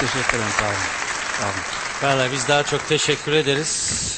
Teşekkür ederim. Sağ olun. Sağ olun. Vallahi biz daha çok teşekkür ederiz.